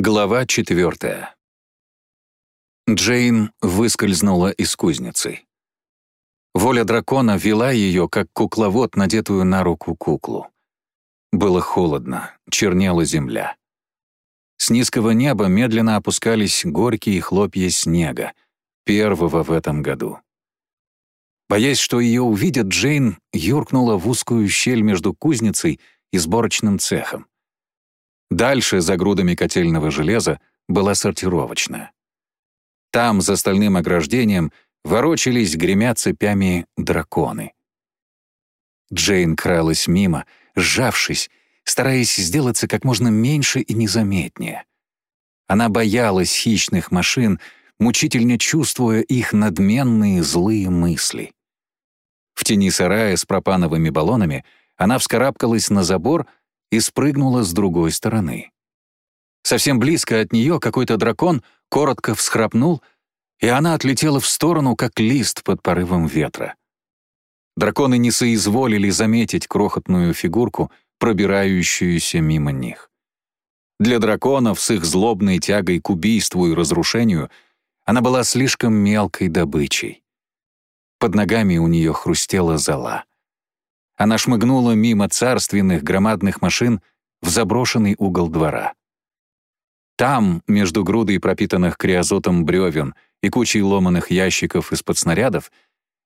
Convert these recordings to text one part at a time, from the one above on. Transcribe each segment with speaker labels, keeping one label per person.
Speaker 1: Глава четвертая. Джейн выскользнула из кузницы. Воля дракона вела ее, как кукловод, надетую на руку куклу. Было холодно, чернела земля. С низкого неба медленно опускались горькие хлопья снега, первого в этом году. Боясь, что ее увидят, Джейн юркнула в узкую щель между кузницей и сборочным цехом. Дальше, за грудами котельного железа, была сортировочная. Там, за стальным ограждением, ворочались, гремя цепями, драконы. Джейн кралась мимо, сжавшись, стараясь сделаться как можно меньше и незаметнее. Она боялась хищных машин, мучительно чувствуя их надменные злые мысли. В тени сарая с пропановыми баллонами она вскарабкалась на забор и спрыгнула с другой стороны. Совсем близко от нее какой-то дракон коротко всхрапнул, и она отлетела в сторону, как лист под порывом ветра. Драконы не соизволили заметить крохотную фигурку, пробирающуюся мимо них. Для драконов с их злобной тягой к убийству и разрушению она была слишком мелкой добычей. Под ногами у нее хрустела зола. Она шмыгнула мимо царственных громадных машин в заброшенный угол двора. Там, между грудой пропитанных криозотом бревен и кучей ломаных ящиков из-под снарядов,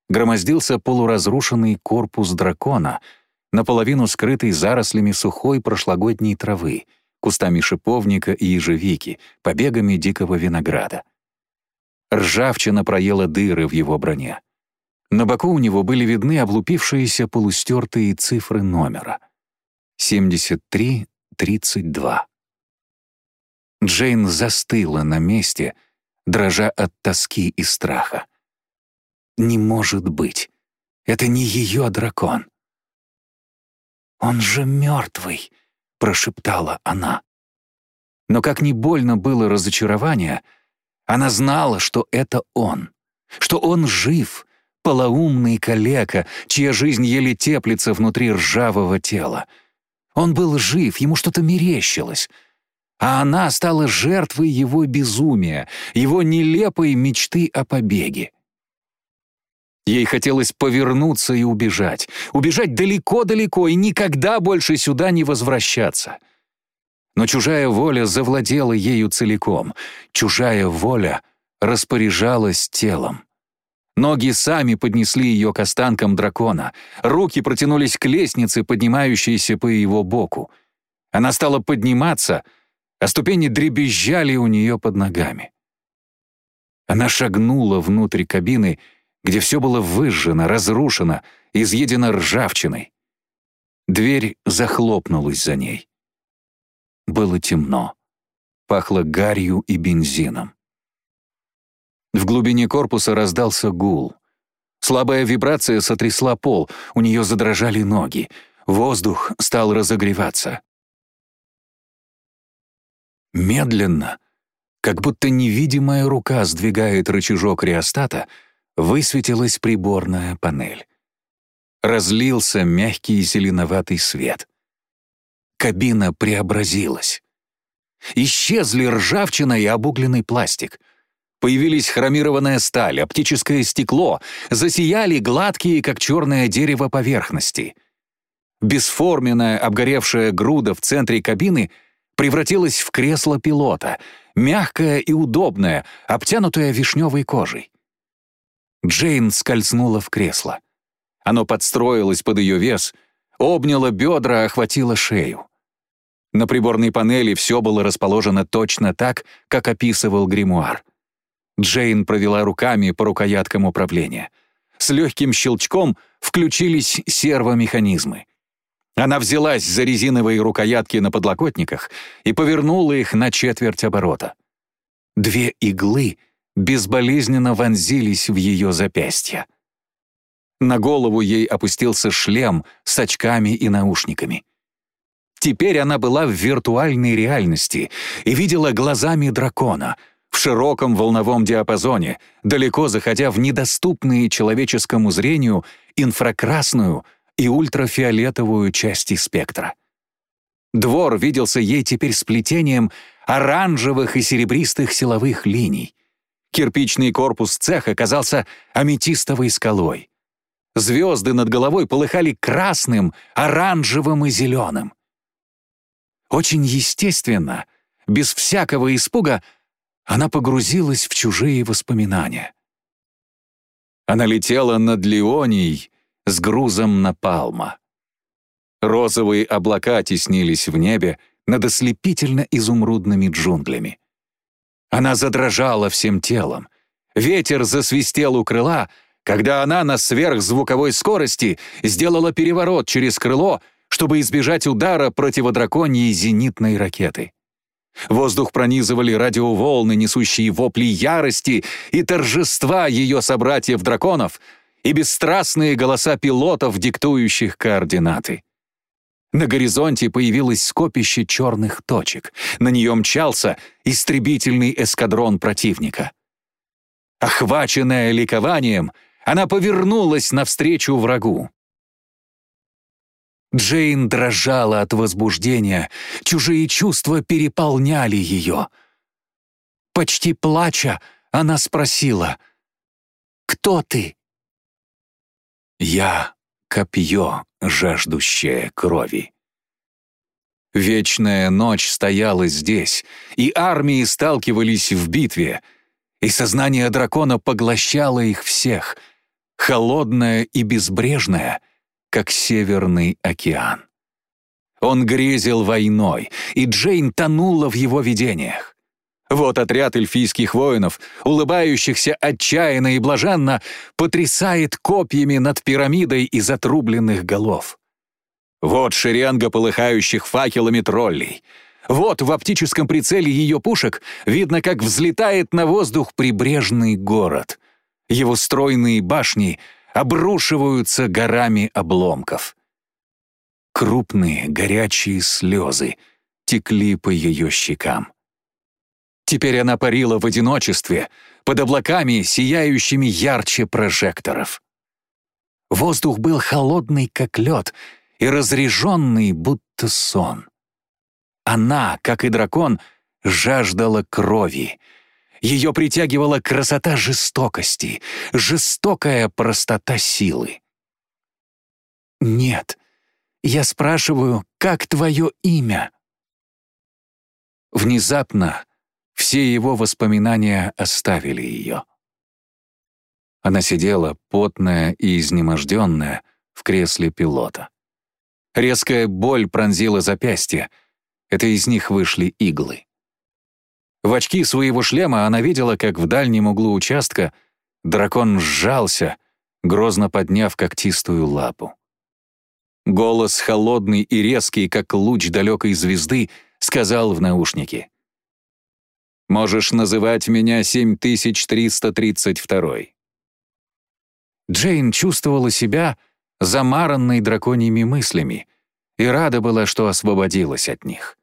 Speaker 1: громоздился полуразрушенный корпус дракона, наполовину скрытый зарослями сухой прошлогодней травы, кустами шиповника и ежевики, побегами дикого винограда. Ржавчина проела дыры в его броне. На боку у него были видны облупившиеся полустертые цифры номера. 73-32. Джейн застыла на месте, дрожа от тоски и страха. «Не может быть! Это не ее дракон!» «Он же мертвый!» — прошептала она. Но как ни больно было разочарование, она знала, что это он, что он жив — полоумный калека, чья жизнь еле теплится внутри ржавого тела. Он был жив, ему что-то мерещилось. А она стала жертвой его безумия, его нелепой мечты о побеге. Ей хотелось повернуться и убежать. Убежать далеко-далеко и никогда больше сюда не возвращаться. Но чужая воля завладела ею целиком. Чужая воля распоряжалась телом. Ноги сами поднесли ее к останкам дракона. Руки протянулись к лестнице, поднимающейся по его боку. Она стала подниматься, а ступени дребезжали у нее под ногами. Она шагнула внутрь кабины, где все было выжжено, разрушено, изъедено ржавчиной. Дверь захлопнулась за ней. Было темно. Пахло гарью и бензином. В глубине корпуса раздался гул. Слабая вибрация сотрясла пол, у нее задрожали ноги. Воздух стал разогреваться. Медленно, как будто невидимая рука сдвигает рычажок реостата, высветилась приборная панель. Разлился мягкий зеленоватый свет. Кабина преобразилась. Исчезли ржавчина и обугленный пластик — Появились хромированная сталь, оптическое стекло, засияли гладкие, как черное дерево, поверхности. Бесформенная обгоревшая груда в центре кабины превратилась в кресло пилота, мягкое и удобное, обтянутое вишневой кожей. Джейн скользнула в кресло. Оно подстроилось под ее вес, обняло бедра, охватило шею. На приборной панели все было расположено точно так, как описывал гримуар. Джейн провела руками по рукояткам управления. С легким щелчком включились сервомеханизмы. Она взялась за резиновые рукоятки на подлокотниках и повернула их на четверть оборота. Две иглы безболезненно вонзились в ее запястья. На голову ей опустился шлем с очками и наушниками. Теперь она была в виртуальной реальности и видела глазами дракона — в широком волновом диапазоне, далеко заходя в недоступные человеческому зрению инфракрасную и ультрафиолетовую части спектра. Двор виделся ей теперь сплетением оранжевых и серебристых силовых линий. Кирпичный корпус цеха казался аметистовой скалой. Звезды над головой полыхали красным, оранжевым и зеленым. Очень естественно, без всякого испуга, она погрузилась в чужие воспоминания. Она летела над Леонией с грузом напалма. Розовые облака теснились в небе над ослепительно-изумрудными джунглями. Она задрожала всем телом. Ветер засвистел у крыла, когда она на сверхзвуковой скорости сделала переворот через крыло, чтобы избежать удара противодраконьей зенитной ракеты. Воздух пронизывали радиоволны, несущие вопли ярости и торжества ее собратьев-драконов и бесстрастные голоса пилотов, диктующих координаты. На горизонте появилось скопище черных точек. На нее мчался истребительный эскадрон противника. Охваченная ликованием, она повернулась навстречу врагу. Джейн дрожала от возбуждения, чужие чувства переполняли ее. Почти плача, она спросила, «Кто ты?» «Я — копье, жаждущее крови». Вечная ночь стояла здесь, и армии сталкивались в битве, и сознание дракона поглощало их всех, холодное и безбрежное — как Северный океан. Он грезил войной, и Джейн тонула в его видениях. Вот отряд эльфийских воинов, улыбающихся отчаянно и блаженно, потрясает копьями над пирамидой из отрубленных голов. Вот шеренга полыхающих факелами троллей. Вот в оптическом прицеле ее пушек видно, как взлетает на воздух прибрежный город. Его стройные башни — обрушиваются горами обломков. Крупные горячие слезы текли по ее щекам. Теперь она парила в одиночестве, под облаками, сияющими ярче прожекторов. Воздух был холодный, как лед, и разреженный, будто сон. Она, как и дракон, жаждала крови — ее притягивала красота жестокости, жестокая простота силы. «Нет, я спрашиваю, как твое имя?» Внезапно все его воспоминания оставили ее. Она сидела, потная и изнеможденная, в кресле пилота. Резкая боль пронзила запястье. Это из них вышли иглы. В очки своего шлема она видела, как в дальнем углу участка дракон сжался, грозно подняв когтистую лапу. Голос холодный и резкий, как луч далекой звезды, сказал в наушнике. «Можешь называть меня 7332». Джейн чувствовала себя замаранной драконьими мыслями и рада была, что освободилась от них.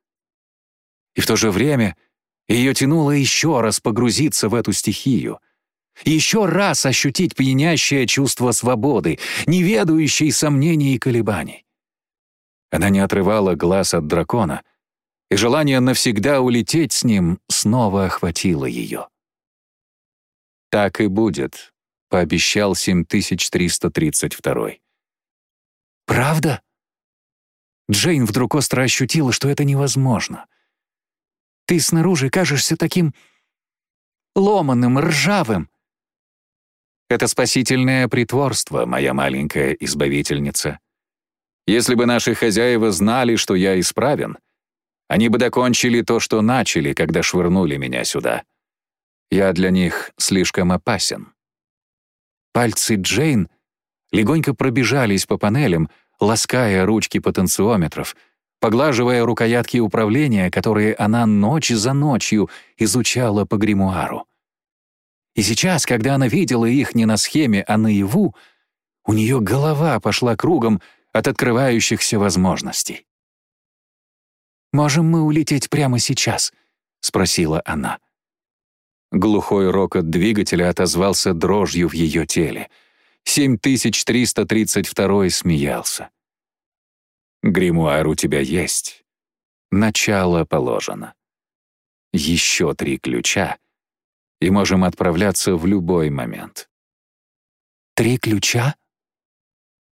Speaker 1: И в то же время — ее тянуло еще раз погрузиться в эту стихию, еще раз ощутить пьянящее чувство свободы, не ведающей сомнений и колебаний. Она не отрывала глаз от дракона, и желание навсегда улететь с ним снова охватило ее. «Так и будет», — пообещал 7332. «Правда?» Джейн вдруг остро ощутила, что это невозможно — ты снаружи кажешься таким ломаным, ржавым. Это спасительное притворство, моя маленькая избавительница. Если бы наши хозяева знали, что я исправен, они бы докончили то, что начали, когда швырнули меня сюда. Я для них слишком опасен. Пальцы Джейн легонько пробежались по панелям, лаская ручки потенциометров — поглаживая рукоятки управления, которые она ночь за ночью изучала по гримуару. И сейчас, когда она видела их не на схеме, а наяву, у нее голова пошла кругом от открывающихся возможностей. «Можем мы улететь прямо сейчас?» — спросила она. Глухой рокот двигателя отозвался дрожью в ее теле. 7332 смеялся. Гримуар у тебя есть. Начало положено. еще три ключа и можем отправляться в любой момент.
Speaker 2: Три ключа?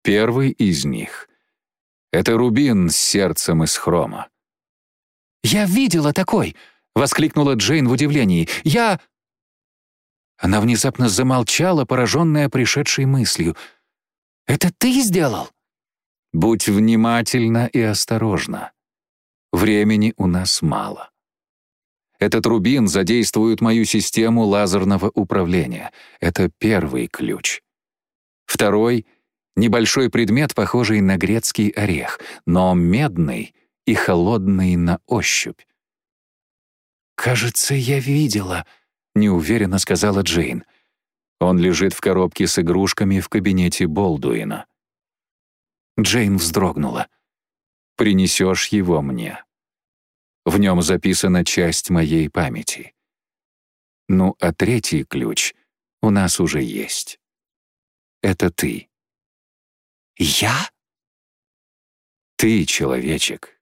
Speaker 1: Первый из них — это рубин с сердцем из хрома.
Speaker 2: «Я видела такой!» — воскликнула Джейн в удивлении. «Я...» Она внезапно замолчала, пораженная пришедшей мыслью. «Это ты сделал?»
Speaker 1: «Будь внимательна и осторожна. Времени у нас мало. Этот рубин задействует мою систему лазерного управления. Это первый ключ. Второй — небольшой предмет, похожий на грецкий орех, но медный и холодный на ощупь.
Speaker 2: «Кажется, я видела», — неуверенно сказала Джейн.
Speaker 1: Он лежит в коробке с игрушками в кабинете Болдуина.
Speaker 2: Джейн вздрогнула.
Speaker 1: «Принесешь его мне. В нем записана часть моей памяти. Ну, а третий ключ у нас уже есть. Это ты».
Speaker 2: «Я?»
Speaker 1: «Ты, человечек.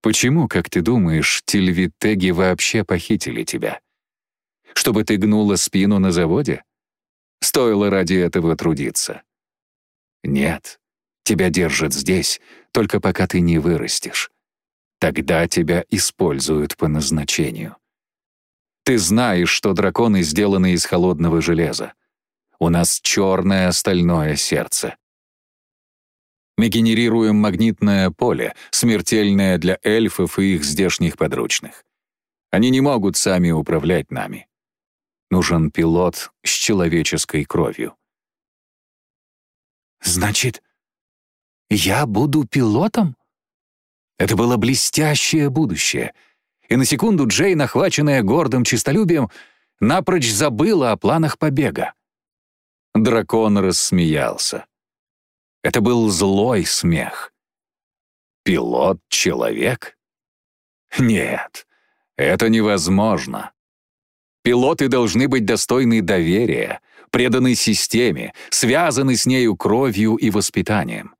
Speaker 1: Почему, как ты думаешь, тельвитеги вообще похитили тебя?» чтобы ты гнула спину на заводе? Стоило ради этого трудиться. Нет, тебя держат здесь, только пока ты не вырастешь. Тогда тебя используют по назначению. Ты знаешь, что драконы сделаны из холодного железа. У нас черное стальное сердце. Мы генерируем магнитное поле, смертельное для эльфов и их здешних подручных. Они не могут сами управлять нами. Нужен пилот с человеческой кровью.
Speaker 2: «Значит, я буду пилотом?»
Speaker 1: Это было блестящее будущее. И на секунду Джейн, охваченная гордым честолюбием, напрочь забыла о планах побега. Дракон рассмеялся. Это был злой смех. Пилот-человек? Нет, это невозможно. Пилоты должны быть достойны доверия, преданы системе, связаны с нею кровью и воспитанием.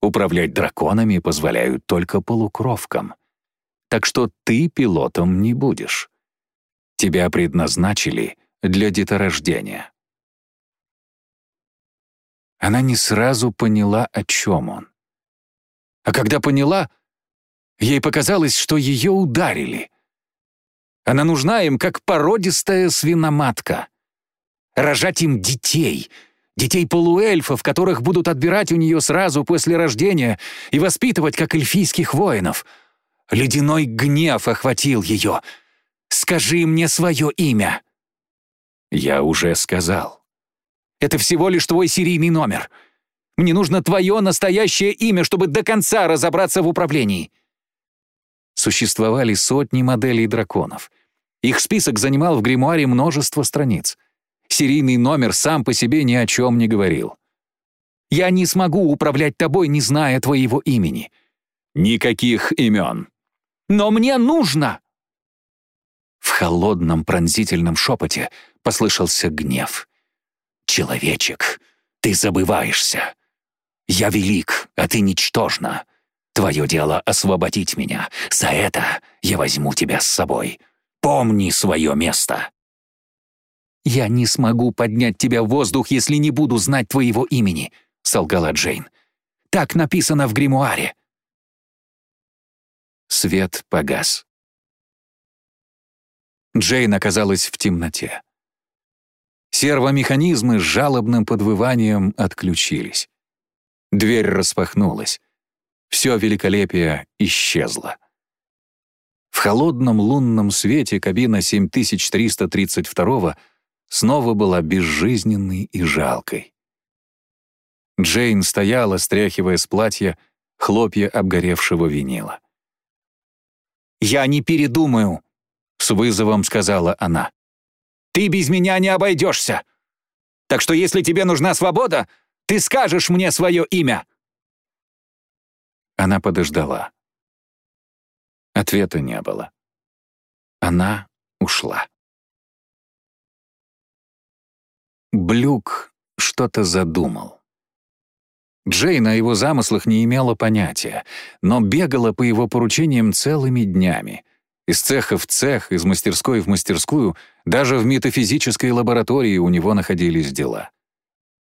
Speaker 1: Управлять драконами позволяют только полукровкам. Так что ты пилотом не будешь. Тебя предназначили для деторождения. Она не сразу поняла, о чем он. А когда поняла, ей показалось, что ее ударили — она нужна им, как породистая свиноматка. Рожать им детей, детей полуэльфов, которых будут отбирать у нее сразу после рождения и воспитывать, как эльфийских воинов. Ледяной гнев охватил ее. «Скажи мне свое имя». «Я уже сказал. Это всего лишь твой серийный номер. Мне нужно твое настоящее имя, чтобы до конца разобраться в управлении». Существовали сотни моделей драконов. Их список занимал в гримуаре множество страниц. Серийный номер сам по себе ни о чем не говорил. «Я не смогу управлять тобой, не зная твоего имени». «Никаких имен». «Но мне нужно!» В холодном пронзительном шепоте послышался гнев. «Человечек, ты забываешься. Я велик, а ты ничтожна. Твое дело — освободить меня. За это я возьму тебя с собой. Помни свое место!» «Я не смогу поднять тебя в воздух, если не буду знать твоего имени», — солгала Джейн. «Так написано в гримуаре». Свет погас. Джейн оказалась в темноте. Сервомеханизмы с жалобным подвыванием отключились. Дверь распахнулась. Все великолепие исчезло. В холодном лунном свете кабина 7332 снова была безжизненной и жалкой. Джейн стояла, стряхивая с платья хлопья обгоревшего винила. «Я не передумаю», — с вызовом сказала она. «Ты без меня не обойдешься. Так что если тебе нужна свобода, ты скажешь мне свое имя». Она подождала. Ответа не было. Она ушла. Блюк что-то задумал. Джейн о его замыслах не имела понятия, но бегала по его поручениям целыми днями, Из цеха в цех, из мастерской в мастерскую, даже в метафизической лаборатории у него находились дела.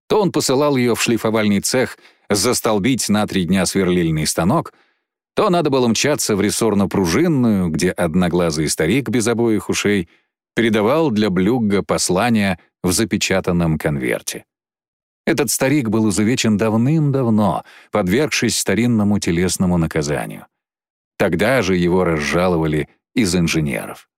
Speaker 1: То он посылал ее в шлифовальный цех застолбить на три дня сверлильный станок, то надо было мчаться в рессорно-пружинную, где одноглазый старик без обоих ушей передавал для Блюгга послание в запечатанном конверте. Этот старик был изувечен давным-давно, подвергшись старинному телесному наказанию. Тогда же его разжаловали из инженеров.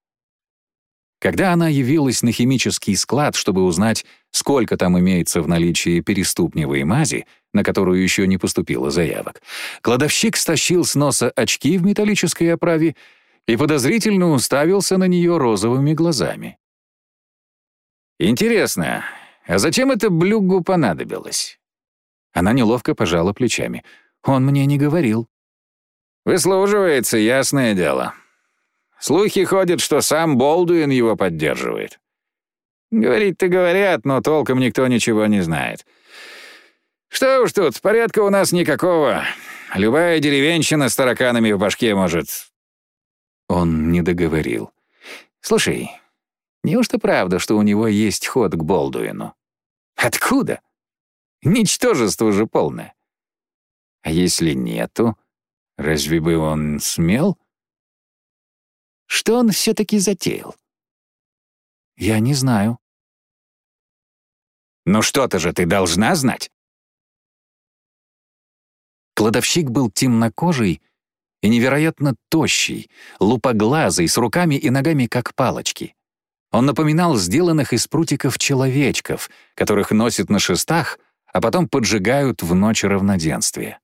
Speaker 1: Когда она явилась на химический склад, чтобы узнать, сколько там имеется в наличии переступневой мази, на которую еще не поступило заявок, кладовщик стащил с носа очки в металлической оправе и подозрительно уставился на нее розовыми глазами. «Интересно, а зачем это Блюгу понадобилось?» Она неловко пожала плечами. «Он мне не говорил». «Выслуживается, ясное дело. Слухи ходят, что сам Болдуин его поддерживает. Говорить-то говорят, но толком никто ничего не знает. Что уж тут, порядка у нас никакого. Любая деревенщина с тараканами в башке может...» Он не договорил. «Слушай, неужто правда, что у него есть ход к Болдуину?» «Откуда? Ничтожество же полное. А если нету, разве бы он смел?» Что он все-таки затеял? Я не знаю. Ну что-то же ты должна знать. Кладовщик был темнокожий и невероятно тощий, лупоглазый, с руками и ногами как палочки. Он напоминал сделанных из прутиков человечков, которых носят на шестах, а потом поджигают в ночь равноденствия.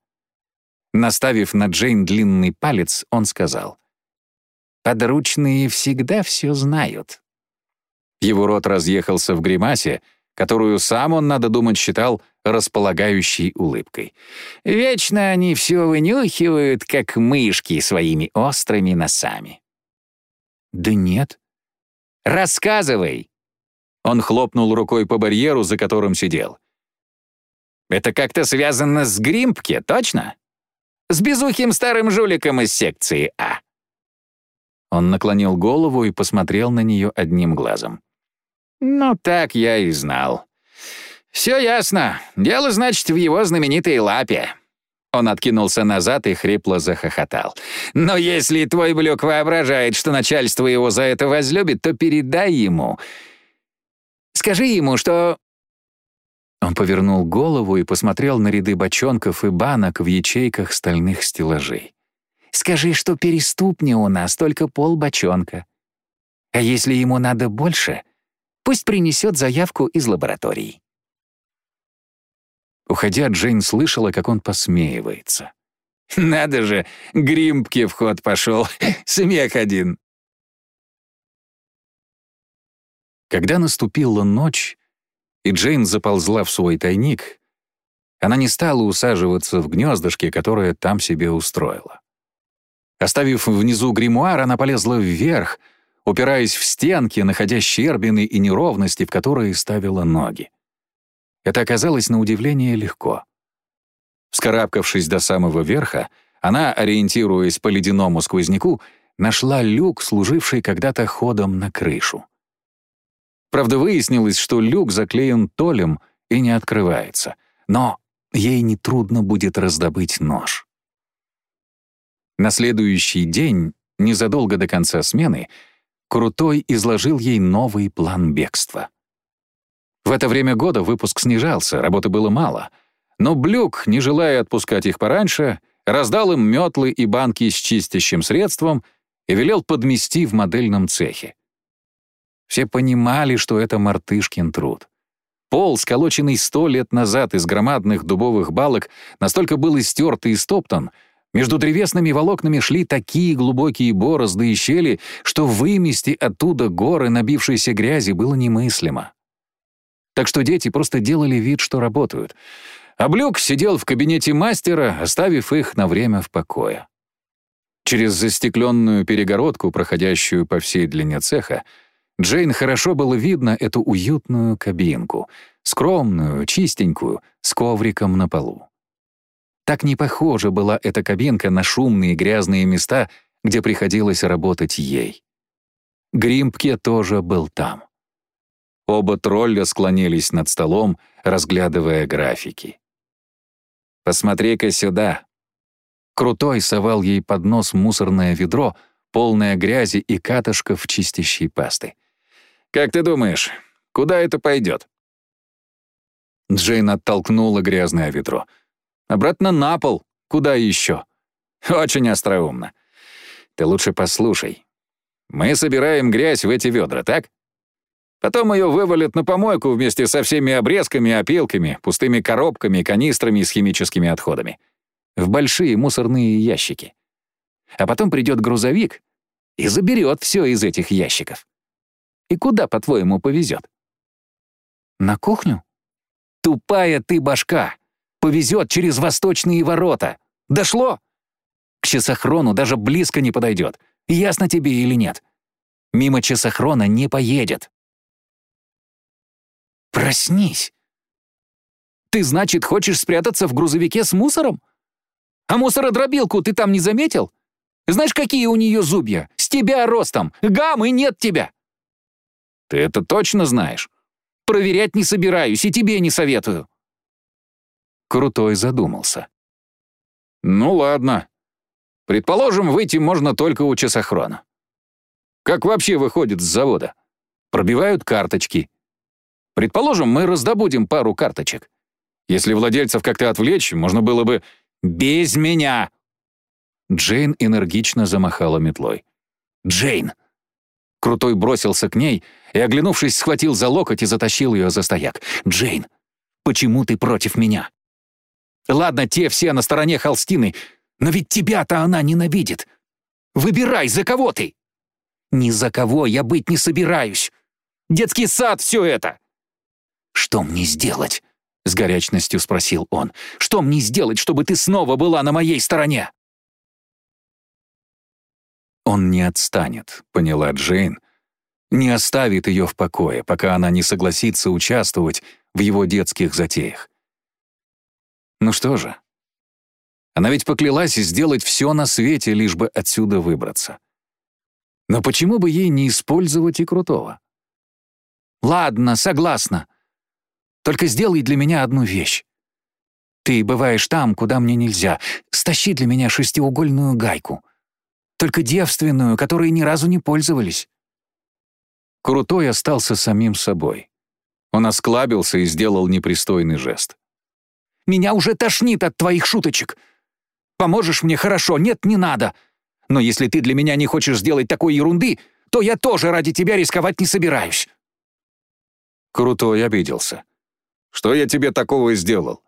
Speaker 1: Наставив на Джейн длинный палец, он сказал, Подручные всегда все знают. Его рот разъехался в гримасе, которую сам он, надо думать, считал располагающей улыбкой. Вечно они все вынюхивают, как мышки своими острыми носами. «Да нет». «Рассказывай!» Он хлопнул рукой по барьеру, за которым сидел. «Это как-то связано с Гримпке, точно? С безухим старым жуликом из секции А?» Он наклонил голову и посмотрел на нее одним глазом. «Ну, так я и знал. Все ясно. Дело, значит, в его знаменитой лапе». Он откинулся назад и хрипло захохотал. «Но если твой Блюк воображает, что начальство его за это возлюбит, то передай ему. Скажи ему, что...» Он повернул голову и посмотрел на ряды бочонков и банок в ячейках стальных стеллажей. Скажи, что переступни у нас только полбочонка. А если ему надо больше, пусть принесет заявку из лаборатории». Уходя, Джейн слышала, как он посмеивается. «Надо же, Гримпке в ход пошел. Смех один». Когда наступила ночь, и Джейн заползла в свой тайник, она не стала усаживаться в гнездышке, которое там себе устроила. Оставив внизу гримуар, она полезла вверх, упираясь в стенки, находя щербины и неровности, в которые ставила ноги. Это оказалось на удивление легко. Вскарабкавшись до самого верха, она, ориентируясь по ледяному сквозняку, нашла люк, служивший когда-то ходом на крышу. Правда, выяснилось, что люк заклеен толем и не открывается, но ей нетрудно будет раздобыть нож. На следующий день, незадолго до конца смены, Крутой изложил ей новый план бегства. В это время года выпуск снижался, работы было мало. Но Блюк, не желая отпускать их пораньше, раздал им метлы и банки с чистящим средством и велел подмести в модельном цехе. Все понимали, что это мартышкин труд. Пол, сколоченный сто лет назад из громадных дубовых балок, настолько был истерт и стоптан — между древесными волокнами шли такие глубокие борозды и щели, что вымести оттуда горы набившейся грязи было немыслимо. Так что дети просто делали вид, что работают. А Блюк сидел в кабинете мастера, оставив их на время в покое. Через застекленную перегородку, проходящую по всей длине цеха, Джейн хорошо было видно эту уютную кабинку, скромную, чистенькую, с ковриком на полу. Так не похожа была эта кабинка на шумные грязные места, где приходилось работать ей. Гримпке тоже был там. Оба тролля склонились над столом, разглядывая графики. «Посмотри-ка сюда!» Крутой совал ей под нос мусорное ведро, полное грязи и катышков чистящей пасты. «Как ты думаешь, куда это пойдет?» Джейн оттолкнула грязное ведро. «Обратно на пол. Куда еще?» «Очень остроумно. Ты лучше послушай. Мы собираем грязь в эти ведра, так? Потом ее вывалят на помойку вместе со всеми обрезками, опилками, пустыми коробками, канистрами с химическими отходами. В большие мусорные ящики. А потом придет грузовик и заберет все из этих ящиков. И куда, по-твоему, повезет?
Speaker 2: На кухню?
Speaker 1: Тупая ты башка! Повезет через восточные ворота. Дошло? К часохрону даже близко не подойдет. Ясно тебе или нет? Мимо часохрона не поедет.
Speaker 2: Проснись. Ты, значит, хочешь спрятаться в грузовике с мусором? А мусородробилку ты там не заметил? Знаешь, какие у нее зубья? С тебя ростом. Гам, и нет тебя.
Speaker 1: Ты это точно знаешь?
Speaker 2: Проверять не собираюсь и тебе не советую.
Speaker 1: Крутой задумался. Ну ладно. Предположим, выйти можно только у часохрона. Как вообще выходит с завода? Пробивают карточки, Предположим, мы раздобудем пару карточек. Если владельцев как-то отвлечь, можно было бы «без меня». Джейн энергично замахала метлой. «Джейн!» Крутой бросился к ней и, оглянувшись, схватил за локоть и затащил ее за стояк. «Джейн, почему ты против меня?» «Ладно, те все на стороне Холстины, но ведь тебя-то она ненавидит. Выбирай, за кого ты!» «Ни за кого я быть не собираюсь. Детский сад все это!» «Что мне сделать?» — с горячностью спросил он. «Что мне сделать, чтобы ты снова была на моей стороне?» Он не отстанет, поняла Джейн, не оставит ее в покое, пока она не согласится участвовать в его детских затеях. Ну что же, она ведь поклялась сделать все на свете, лишь бы отсюда выбраться. Но почему бы ей не использовать и Крутого? «Ладно, согласна», только сделай для меня одну вещь. Ты бываешь там, куда мне нельзя. Стащи для меня шестиугольную гайку. Только девственную, которой ни разу не пользовались». Крутой остался самим собой. Он осклабился и сделал непристойный жест. «Меня уже тошнит от твоих шуточек. Поможешь мне хорошо, нет, не надо. Но если ты для меня не хочешь сделать такой ерунды, то я тоже ради тебя рисковать не собираюсь». Крутой обиделся. Что я тебе такого сделал?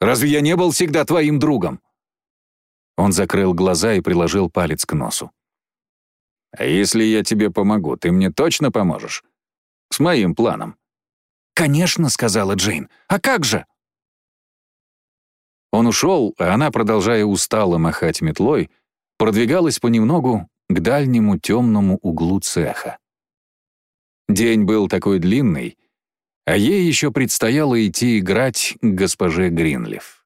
Speaker 1: Разве я не был всегда твоим другом?» Он закрыл глаза и приложил палец к носу. «А если я тебе помогу, ты мне точно поможешь? С моим планом?» «Конечно», — сказала Джейн. «А как же?» Он ушел, а она, продолжая устало махать метлой, продвигалась понемногу к дальнему темному углу цеха. День был такой длинный, а ей еще предстояло идти играть к госпоже Гринлиф.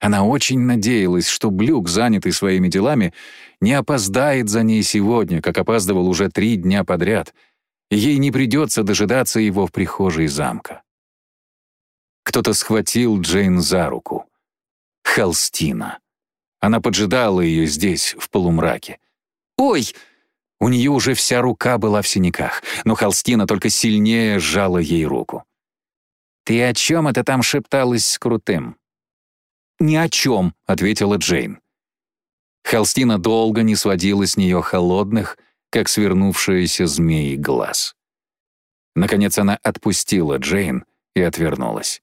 Speaker 1: Она очень надеялась, что Блюк, занятый своими делами, не опоздает за ней сегодня, как опаздывал уже три дня подряд, и ей не придется дожидаться его в прихожей замка. Кто-то схватил Джейн за руку. Холстина. Она поджидала ее здесь, в полумраке. «Ой!» У нее уже вся рука была в синяках, но Холстина только сильнее сжала ей руку. «Ты о чем это там шепталась с Крутым?» «Ни о чем», — ответила Джейн. Холстина долго не сводила с нее холодных, как свернувшиеся змеи глаз. Наконец она отпустила Джейн и отвернулась.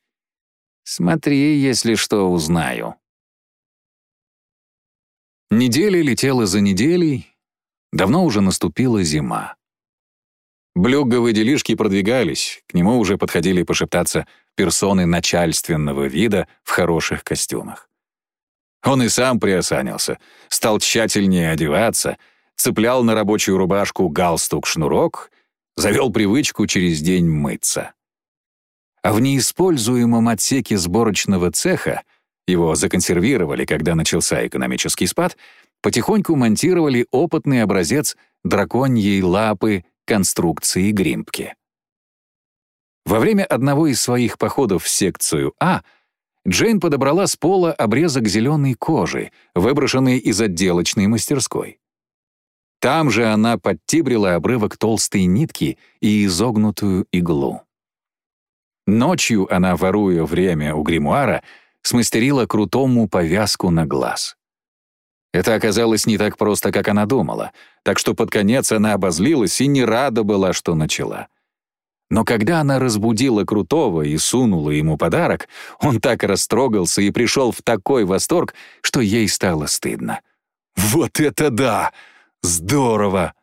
Speaker 1: «Смотри, если что узнаю». Неделя летела за неделей, Давно уже наступила зима. Блюгговые делишки продвигались, к нему уже подходили пошептаться персоны начальственного вида в хороших костюмах. Он и сам приосанился, стал тщательнее одеваться, цеплял на рабочую рубашку галстук-шнурок, завел привычку через день мыться. А в неиспользуемом отсеке сборочного цеха его законсервировали, когда начался экономический спад — потихоньку монтировали опытный образец драконьей лапы конструкции Гримпки. Во время одного из своих походов в секцию А Джейн подобрала с пола обрезок зеленой кожи, выброшенный из отделочной мастерской. Там же она подтибрила обрывок толстой нитки и изогнутую иглу. Ночью она, воруя время у гримуара, смастерила крутому повязку на глаз. Это оказалось не так просто, как она думала, так что под конец она обозлилась и не рада была, что начала. Но когда она разбудила Крутого и сунула ему подарок, он так растрогался и пришел в такой восторг, что ей стало стыдно. «Вот это да! Здорово!»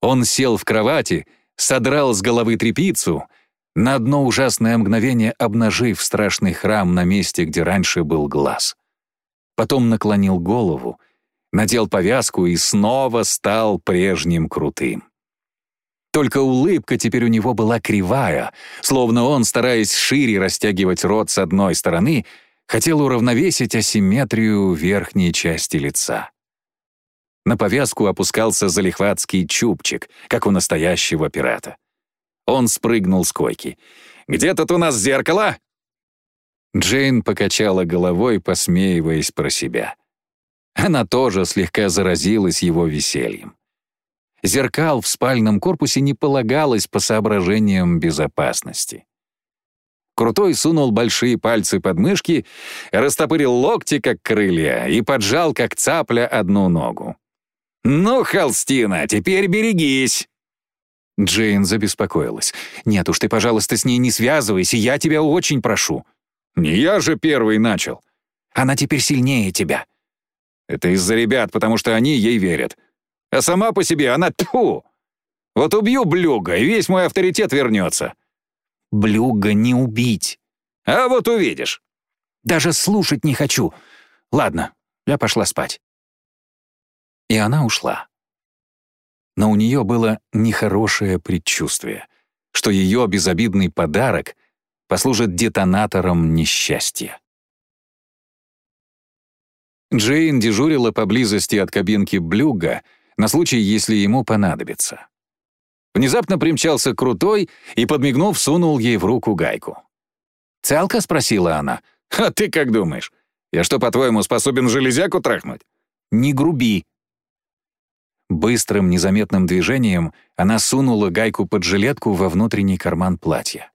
Speaker 1: Он сел в кровати, содрал с головы трепицу — на одно ужасное мгновение обнажив страшный храм на месте, где раньше был глаз. Потом наклонил голову, надел повязку и снова стал прежним крутым. Только улыбка теперь у него была кривая, словно он, стараясь шире растягивать рот с одной стороны, хотел уравновесить асимметрию верхней части лица. На повязку опускался залихватский чубчик, как у настоящего пирата. Он спрыгнул с койки. «Где тут у нас зеркало?» Джейн покачала головой, посмеиваясь про себя. Она тоже слегка заразилась его весельем. Зеркал в спальном корпусе не полагалось по соображениям безопасности. Крутой сунул большие пальцы под мышки, растопырил локти, как крылья, и поджал, как цапля, одну ногу. «Ну, Холстина, теперь берегись!» Джейн забеспокоилась. «Нет уж, ты, пожалуйста, с ней не связывайся, я тебя очень прошу». «Не я же первый начал». «Она теперь сильнее тебя». «Это из-за ребят, потому что они ей верят. А сама по себе она тьфу! Вот убью Блюга, и весь мой авторитет вернется». «Блюга не убить». «А вот увидишь». «Даже слушать не хочу. Ладно, я пошла спать». И она ушла но у нее было нехорошее предчувствие, что ее безобидный подарок послужит детонатором несчастья. Джейн дежурила поблизости от кабинки Блюга на случай, если ему понадобится. Внезапно примчался Крутой и, подмигнув, сунул ей в руку гайку. «Целка?» — спросила она. «А ты как думаешь? Я что, по-твоему, способен железяку трахнуть?» «Не груби», Быстрым, незаметным движением она сунула гайку под жилетку во внутренний карман платья.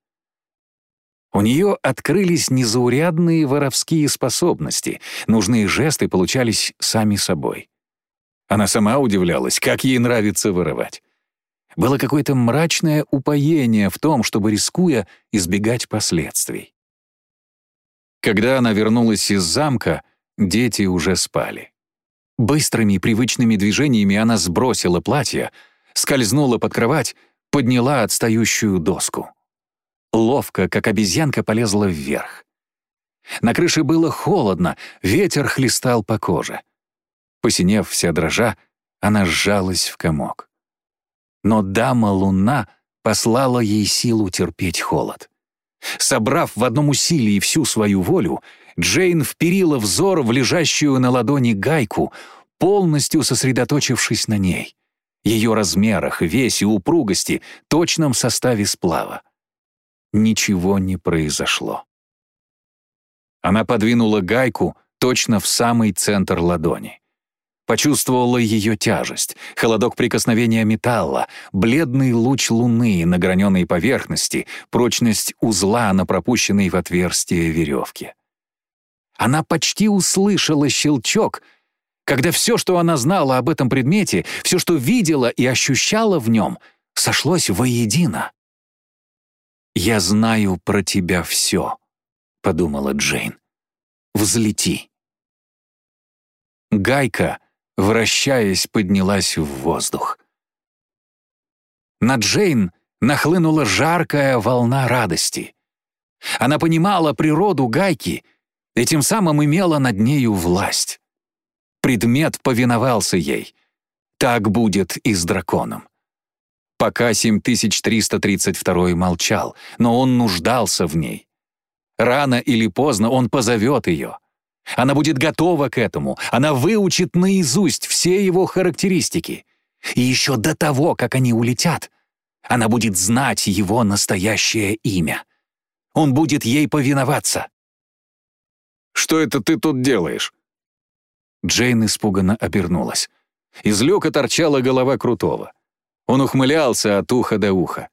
Speaker 1: У нее открылись незаурядные воровские способности, нужные жесты получались сами собой. Она сама удивлялась, как ей нравится воровать. Было какое-то мрачное упоение в том, чтобы, рискуя, избегать последствий. Когда она вернулась из замка, дети уже спали. Быстрыми привычными движениями она сбросила платье, скользнула под кровать, подняла отстающую доску. Ловко, как обезьянка, полезла вверх. На крыше было холодно, ветер хлестал по коже. Посинев вся дрожа, она сжалась в комок. Но дама-луна послала ей силу терпеть холод. Собрав в одном усилии всю свою волю, Джейн вперила взор в лежащую на ладони гайку, полностью сосредоточившись на ней, ее размерах, весе, упругости, точном составе сплава. Ничего не произошло. Она подвинула гайку точно в самый центр ладони. Почувствовала ее тяжесть, холодок прикосновения металла, бледный луч луны на граненой поверхности, прочность узла на пропущенной в отверстие веревке. Она почти услышала щелчок, когда все, что она знала об этом предмете, все, что видела и ощущала в нем, сошлось воедино. «Я знаю про тебя все», — подумала Джейн. «Взлети». Гайка, вращаясь, поднялась в воздух. На Джейн нахлынула жаркая волна радости. Она понимала природу гайки — и тем самым имела над нею власть. Предмет повиновался ей. Так будет и с драконом. Пока 7332 молчал, но он нуждался в ней. Рано или поздно он позовет ее.
Speaker 2: Она будет готова к этому. Она выучит наизусть все его характеристики. И еще до того, как они улетят, она будет знать его настоящее имя. Он будет ей повиноваться.
Speaker 1: «Что это ты тут делаешь?»
Speaker 2: Джейн испуганно обернулась. Из люка торчала голова Крутого. Он ухмылялся от уха до уха.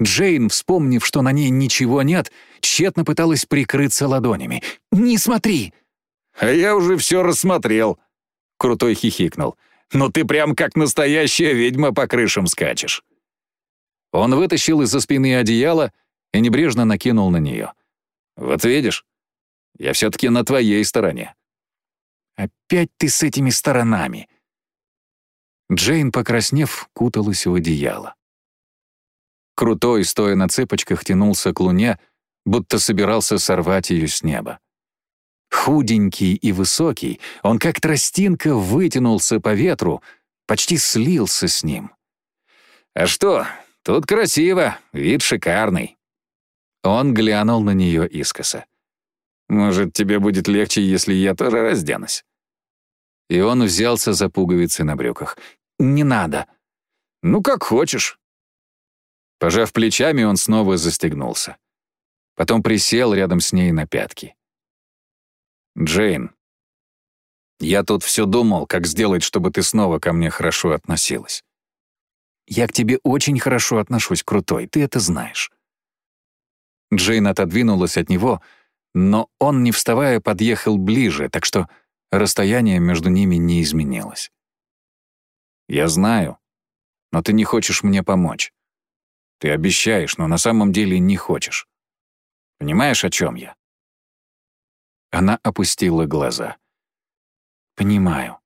Speaker 2: Джейн, вспомнив, что на ней ничего нет, тщетно пыталась прикрыться ладонями. «Не смотри!»
Speaker 1: «А я уже все рассмотрел», — Крутой хихикнул. «Ну ты прям как настоящая ведьма по крышам скачешь».
Speaker 2: Он вытащил из-за спины одеяло и небрежно накинул на нее.
Speaker 1: «Вот видишь, я все-таки на твоей стороне».
Speaker 2: «Опять ты с этими сторонами!» Джейн, покраснев, куталась в одеяло. Крутой, стоя на цепочках, тянулся к луне, будто собирался сорвать ее с неба. Худенький и высокий, он как тростинка вытянулся по ветру, почти слился с ним.
Speaker 1: «А что, тут красиво, вид шикарный».
Speaker 2: Он глянул на нее искоса.
Speaker 1: «Может, тебе будет легче, если я тоже разденусь?»
Speaker 2: И он взялся за пуговицы на брюках. «Не надо».
Speaker 1: «Ну, как хочешь».
Speaker 2: Пожав плечами, он снова застегнулся. Потом присел рядом с ней на пятки.
Speaker 1: «Джейн, я тут все думал, как сделать, чтобы ты снова ко мне хорошо относилась».
Speaker 2: «Я к тебе очень хорошо отношусь, крутой, ты это знаешь». Джейн отодвинулась от него, но он, не вставая, подъехал ближе, так что расстояние между ними не изменилось.
Speaker 1: «Я знаю, но ты не хочешь мне помочь. Ты обещаешь, но на самом деле не хочешь. Понимаешь, о чем я?»
Speaker 2: Она опустила глаза. «Понимаю».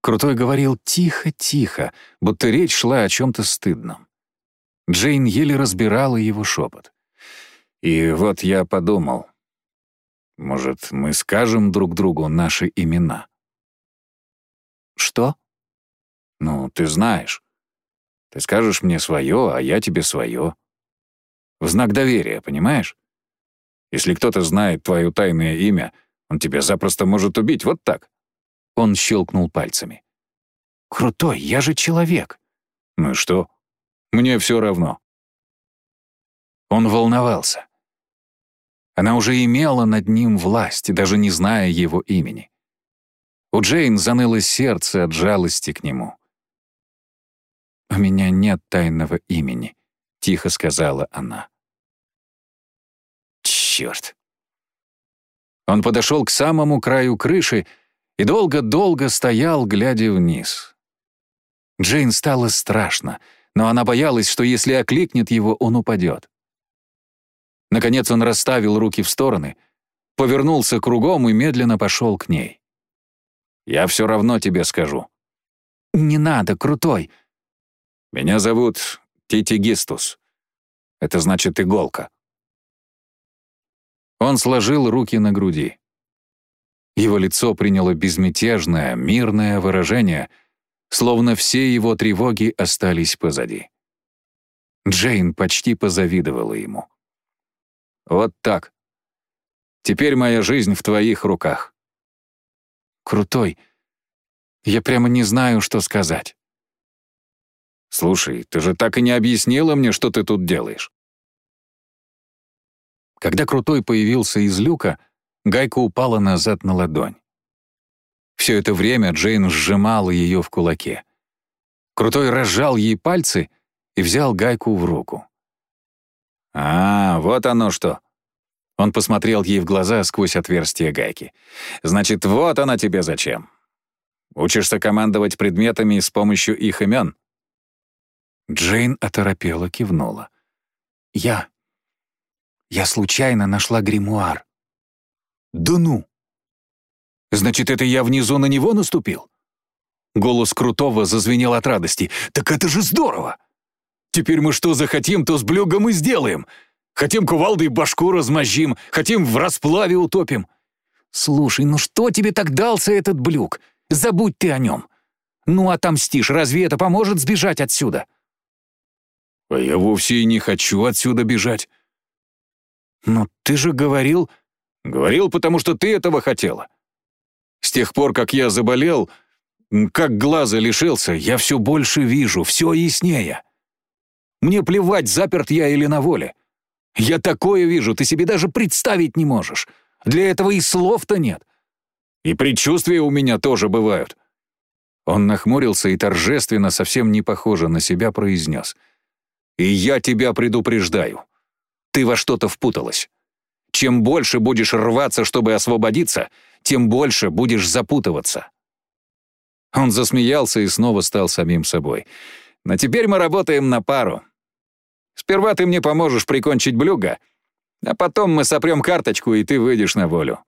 Speaker 2: Крутой говорил тихо-тихо, будто речь шла о чем-то стыдном. Джейн еле разбирала его шепот.
Speaker 1: «И вот я подумал, может, мы скажем друг другу наши имена?»
Speaker 2: «Что?»
Speaker 1: «Ну, ты знаешь. Ты скажешь мне свое, а я тебе свое. В знак доверия, понимаешь? Если кто-то знает твое тайное имя, он тебя запросто может убить, вот так».
Speaker 2: Он щелкнул пальцами. «Крутой, я же человек».
Speaker 1: «Ну и что? Мне все равно».
Speaker 2: Он волновался. Она уже имела над ним власть, даже не зная его имени. У Джейн заныло сердце от жалости к нему. «У меня нет тайного имени», — тихо сказала она. Черт. Он подошел к самому краю крыши и долго-долго стоял, глядя вниз. Джейн стало страшно, но она боялась, что если окликнет его, он упадет. Наконец он расставил руки в стороны, повернулся кругом и медленно пошел к ней.
Speaker 1: «Я все равно тебе скажу».
Speaker 2: «Не надо, крутой».
Speaker 1: «Меня зовут Титигистус. Это значит иголка».
Speaker 2: Он сложил руки на груди. Его лицо приняло безмятежное, мирное выражение, словно все его тревоги остались позади. Джейн почти позавидовала ему.
Speaker 1: «Вот так. Теперь моя жизнь в твоих руках».
Speaker 2: «Крутой. Я прямо не знаю, что сказать».
Speaker 1: «Слушай, ты же так и не объяснила мне, что ты тут делаешь».
Speaker 2: Когда Крутой появился из люка, гайка упала назад на ладонь. Все это время Джейн сжимала ее в кулаке. Крутой разжал ей пальцы и взял гайку в руку.
Speaker 1: «А, вот оно что!»
Speaker 2: Он посмотрел ей в глаза сквозь отверстие гайки.
Speaker 1: «Значит, вот она тебе зачем. Учишься командовать предметами с помощью их имен?»
Speaker 2: Джейн оторопела кивнула. «Я я случайно нашла гримуар». «Да ну!» «Значит, это я внизу на него наступил?» Голос Крутого зазвенел от радости. «Так это же здорово! Теперь мы что захотим, то с блюгом и сделаем. Хотим кувалдой башку размозжим, хотим в расплаве утопим. Слушай, ну что тебе так дался этот блюк? Забудь ты о нем. Ну, отомстишь, разве это поможет сбежать отсюда?»
Speaker 1: «А я вовсе и не хочу отсюда бежать.
Speaker 2: «Но ты же говорил...»
Speaker 1: Говорил, потому что ты этого хотела. С тех пор, как я заболел, как глаза лишился, я все больше вижу, все яснее. Мне плевать, заперт я или на воле. Я такое вижу, ты себе даже представить не можешь. Для этого и слов-то нет. И предчувствия у меня тоже бывают. Он нахмурился и торжественно, совсем не похоже на себя, произнес. «И я тебя предупреждаю. Ты во что-то впуталась. Чем больше будешь рваться, чтобы освободиться, тем больше будешь запутываться». Он засмеялся и снова стал самим собой. «Но теперь мы работаем на пару. Сперва ты мне поможешь прикончить Блюга, а потом мы сопрем карточку, и ты выйдешь на волю.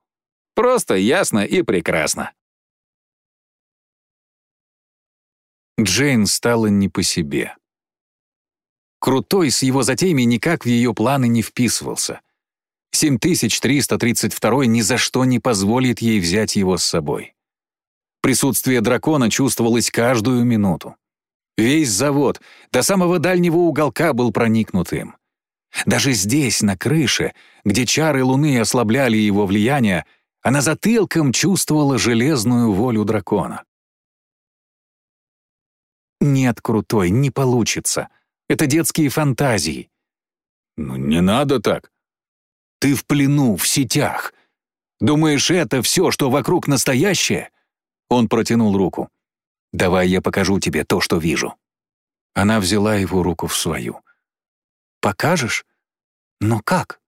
Speaker 1: Просто, ясно и прекрасно».
Speaker 2: Джейн стала не по себе. Крутой с его затеями никак в ее планы не вписывался. 7332 ни за что не позволит ей взять его с собой. Присутствие дракона чувствовалось каждую минуту. Весь завод до самого дальнего уголка был проникнут им. Даже здесь, на крыше, где чары луны ослабляли его влияние, она затылком чувствовала железную волю дракона. «Нет, крутой, не получится. Это детские фантазии».
Speaker 1: «Ну, не надо так».
Speaker 2: «Ты в плену, в сетях. Думаешь, это все, что вокруг настоящее?» Он протянул руку. «Давай я покажу тебе то, что вижу». Она взяла его руку в свою. «Покажешь? Но как?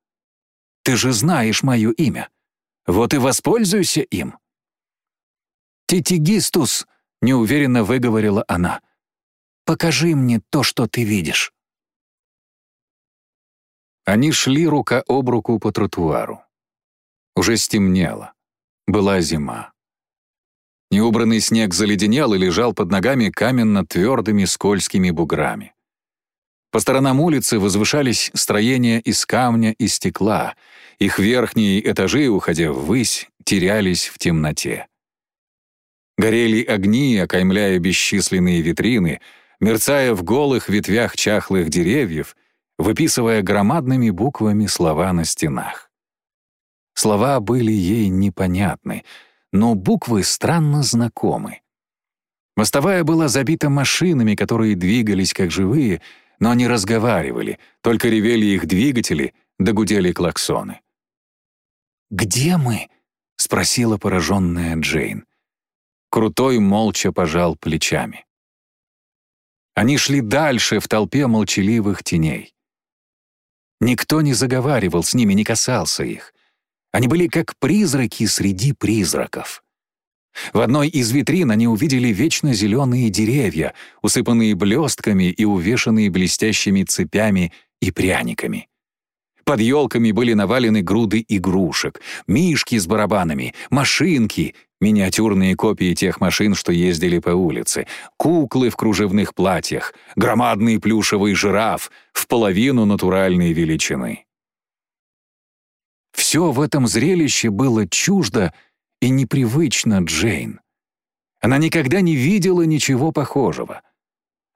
Speaker 2: Ты же знаешь мое имя. Вот и воспользуйся им». «Титигистус», — неуверенно выговорила она. Покажи мне то, что ты видишь».
Speaker 1: Они шли рука об руку по тротуару. Уже стемнело. Была зима. Неубранный снег заледенел и лежал под ногами каменно-твердыми скользкими буграми. По сторонам улицы возвышались строения из камня и стекла. Их верхние этажи, уходя ввысь, терялись в темноте. Горели огни, окаймляя бесчисленные витрины — мерцая в голых ветвях чахлых деревьев, выписывая громадными буквами слова на стенах. Слова были ей непонятны, но буквы странно знакомы. Мостовая была забита машинами, которые двигались как живые, но они разговаривали, только ревели их двигатели, догудели клаксоны.
Speaker 2: «Где мы?» — спросила пораженная Джейн.
Speaker 1: Крутой молча пожал плечами. Они шли дальше в толпе молчаливых теней. Никто не заговаривал с ними, не касался их. Они были как призраки среди призраков. В одной из витрин они увидели вечно зеленые деревья, усыпанные блестками и увешанные блестящими цепями и пряниками. Под елками были навалены груды игрушек, мишки с барабанами, машинки, миниатюрные копии тех машин, что ездили по улице, куклы в кружевных платьях, громадный плюшевый жираф в половину натуральной величины. Все в этом зрелище было чуждо и непривычно Джейн. Она никогда не видела ничего похожего.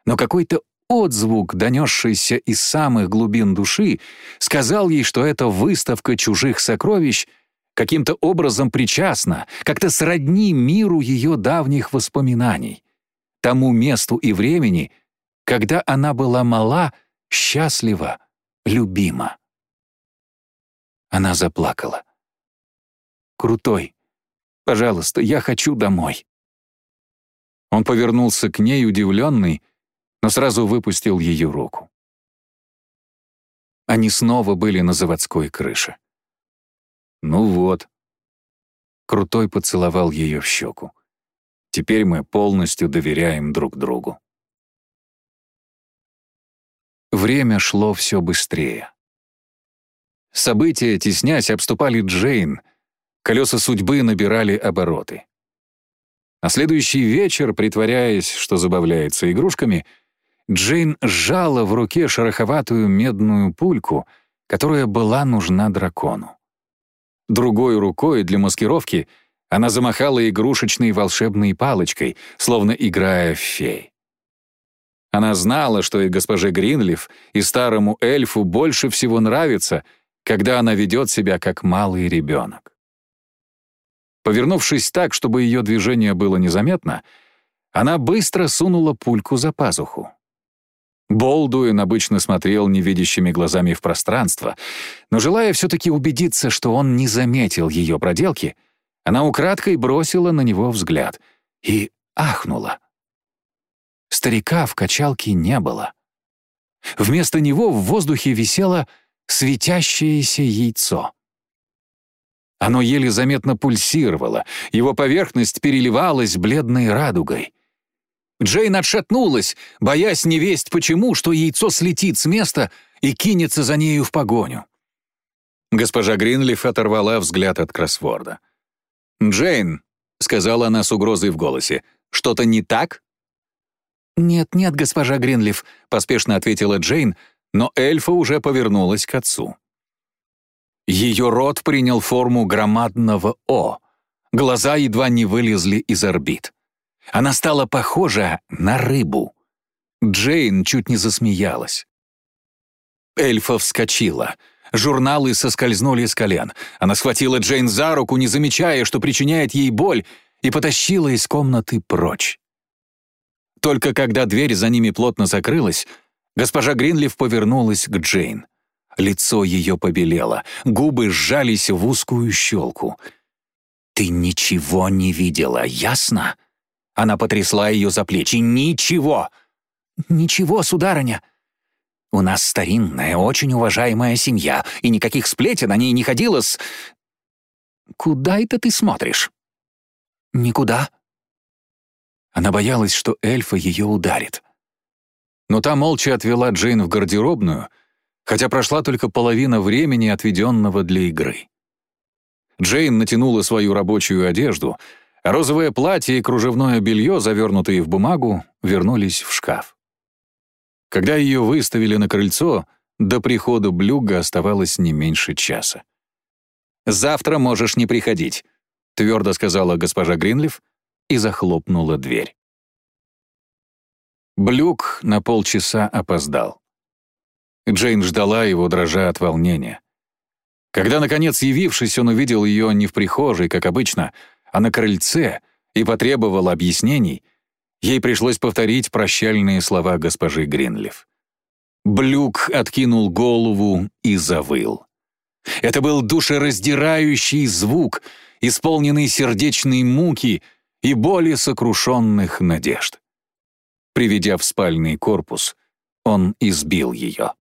Speaker 1: Но какой-то отзвук, донесшийся из самых глубин души, сказал ей, что эта выставка чужих сокровищ — каким-то образом причастна, как-то сродни миру ее давних воспоминаний, тому месту и времени, когда она была мала, счастлива, любима. Она заплакала. «Крутой, пожалуйста, я хочу домой». Он повернулся к ней, удивленный, но сразу выпустил ее руку. Они снова были на заводской крыше. «Ну вот». Крутой поцеловал ее в щеку. «Теперь мы полностью доверяем друг другу». Время шло все быстрее. События, теснясь, обступали Джейн. Колеса судьбы набирали обороты. На следующий вечер, притворяясь, что забавляется игрушками, Джейн сжала в руке шероховатую медную пульку, которая была нужна дракону. Другой рукой для маскировки она замахала игрушечной волшебной палочкой, словно играя в фей. Она знала, что и госпоже Гринлиф, и старому эльфу больше всего нравится, когда она ведет себя как малый ребенок. Повернувшись так, чтобы ее движение было незаметно, она быстро сунула пульку за пазуху. Болдуин обычно смотрел невидящими глазами в пространство, но, желая все-таки убедиться, что он не заметил ее проделки, она украдкой бросила на него взгляд и ахнула. Старика в качалке не было. Вместо него в воздухе висело светящееся яйцо. Оно еле заметно пульсировало, его поверхность переливалась бледной радугой. Джейн отшатнулась, боясь невесть почему, что яйцо слетит с места и кинется за нею в погоню. Госпожа Гринлиф оторвала взгляд от кроссворда. «Джейн», — сказала она с угрозой в голосе, — «что-то не так?»
Speaker 2: «Нет-нет, госпожа Гринлиф», — поспешно ответила Джейн, но эльфа уже повернулась к отцу.
Speaker 1: Ее рот принял форму громадного «О». Глаза едва не вылезли из орбит. Она стала похожа на рыбу. Джейн чуть не засмеялась. Эльфа вскочила. Журналы соскользнули с колен. Она схватила Джейн за руку, не замечая, что причиняет ей боль, и потащила из комнаты прочь. Только когда дверь за ними плотно закрылась, госпожа Гринлиф повернулась к Джейн. Лицо ее побелело, губы сжались в узкую щелку. «Ты ничего не видела, ясно?» Она потрясла ее за плечи. «Ничего!»
Speaker 2: «Ничего, сударыня!»
Speaker 1: «У нас старинная, очень уважаемая семья, и никаких сплетен о ней не ходило с...» «Куда это ты смотришь?»
Speaker 2: «Никуда».
Speaker 1: Она боялась, что эльфа ее ударит. Но та молча отвела Джейн в гардеробную, хотя прошла только половина времени, отведенного для игры. Джейн натянула свою рабочую одежду — розовое платье и кружевное белье, завернутые в бумагу, вернулись в шкаф. Когда ее выставили на крыльцо, до прихода Блюга оставалось не меньше часа. «Завтра можешь не приходить», — твердо сказала госпожа Гринлиф и захлопнула дверь. Блюк на полчаса опоздал. Джейн ждала его, дрожа от волнения. Когда, наконец, явившись, он увидел ее не в прихожей, как обычно, а на крыльце и потребовал объяснений, ей пришлось повторить прощальные слова госпожи Гринлиф. Блюк откинул голову и завыл. Это был душераздирающий звук, исполненный сердечной муки и боли сокрушенных надежд. Приведя в спальный корпус, он избил ее.